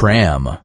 tram.